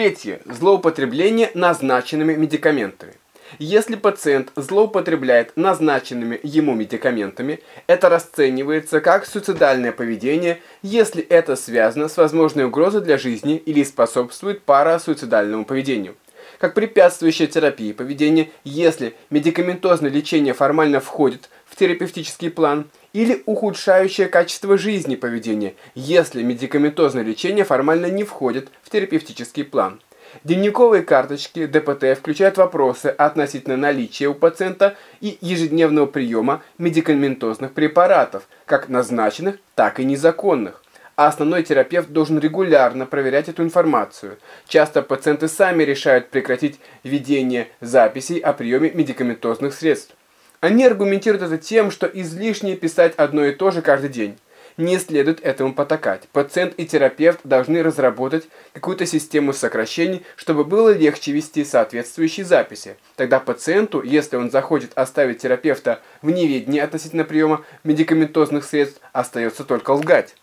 Третье. Злоупотребление назначенными медикаментами. Если пациент злоупотребляет назначенными ему медикаментами, это расценивается как суицидальное поведение, если это связано с возможной угрозой для жизни или способствует парасуицидальному поведению. Как препятствующая терапии поведения, если медикаментозное лечение формально входит в терапевтический план, или ухудшающее качество жизни поведения, если медикаментозное лечение формально не входит в терапевтический план. Дневниковые карточки ДПТ включают вопросы относительно наличия у пациента и ежедневного приема медикаментозных препаратов, как назначенных, так и незаконных. А основной терапевт должен регулярно проверять эту информацию. Часто пациенты сами решают прекратить ведение записей о приеме медикаментозных средств. Они аргументируют это тем, что излишне писать одно и то же каждый день. Не следует этому потакать. Пациент и терапевт должны разработать какую-то систему сокращений, чтобы было легче вести соответствующие записи. Тогда пациенту, если он захочет оставить терапевта в неведении относительно приема медикаментозных средств, остается только лгать.